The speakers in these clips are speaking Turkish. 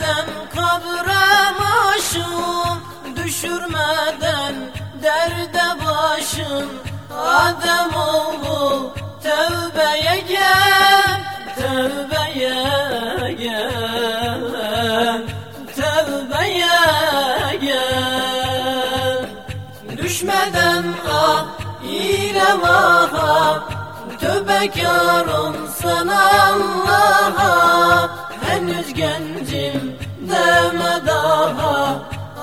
Dön girmeden kabre başım Düşürmeden derde başın. Adem oğlu tövbeye gel Tövbeye gel Tövbeye gel. Düşmeden ah ile vaha Tövbekarım sana Allah'a Henüz gencim deme daha.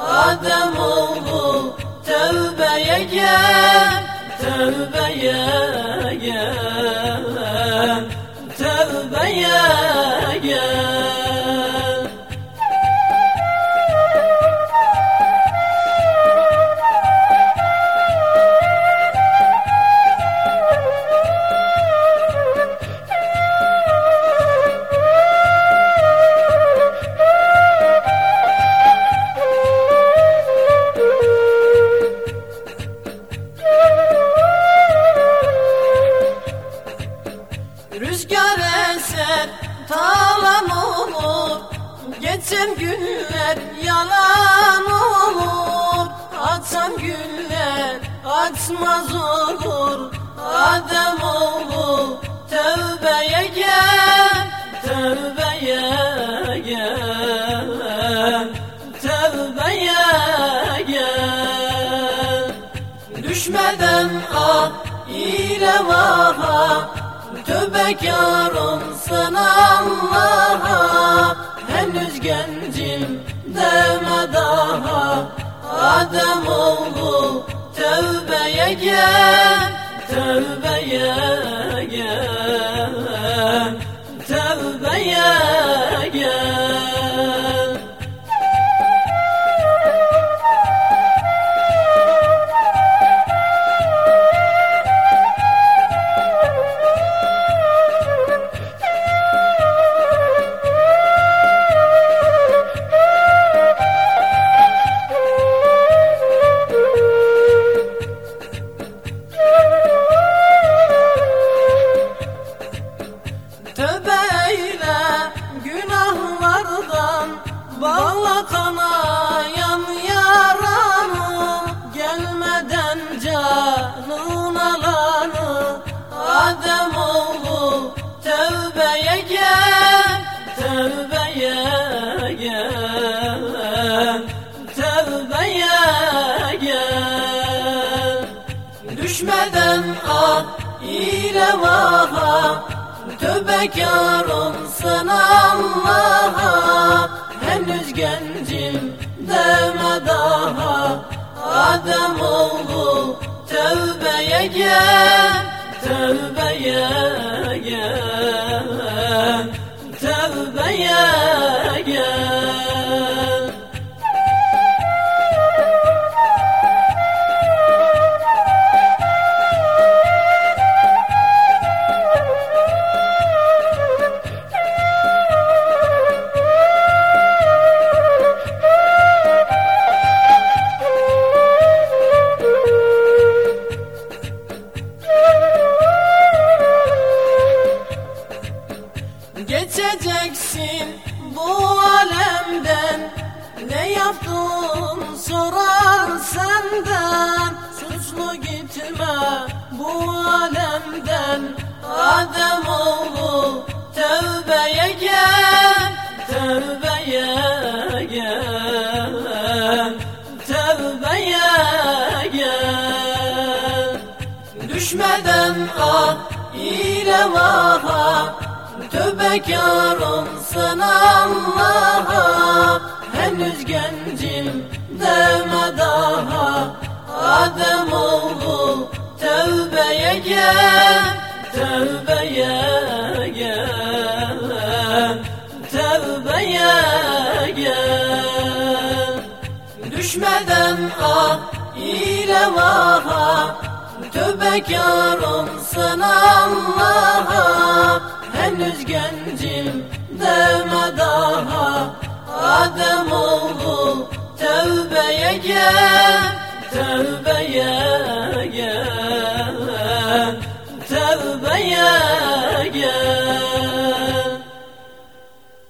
Adem oğlu tövbeye gel Tövbeye gel Tövbeye gel talan olur Geçen günler yalan olur. Açan günler açmaz olur Adem oğlu tövbeye gel Tövbeye gel. Tövbeye gel. Düşmeden ah ile vaha Tövbekarım sana Allah'a Henüz gencim deme daha. Adem oğlu tövbeye gel Tövbeye gel Tövbeye gel. Düşmeden ah ile vaha. Tövbekarım sana Allah'a. Henüz gencim deme daha. Adem oğlu tövbeye gel Yaptın sorar senden Suçlu gitme bu alemden. Adem oğlu tövbeye gel Tövbeye gel Tövbeye gel. Düşmeden ah ile vaha Tövbekarım sana Allah'a Henüz gencim deme daha. Adem oğlu tövbeye gel Tövbeye gel. Tövbeye gel. Düşmeden ah ile vaha. Tövbekarım sana Allah'a. Henüz gencim Adem oğlu tövbeye gel Tövbeye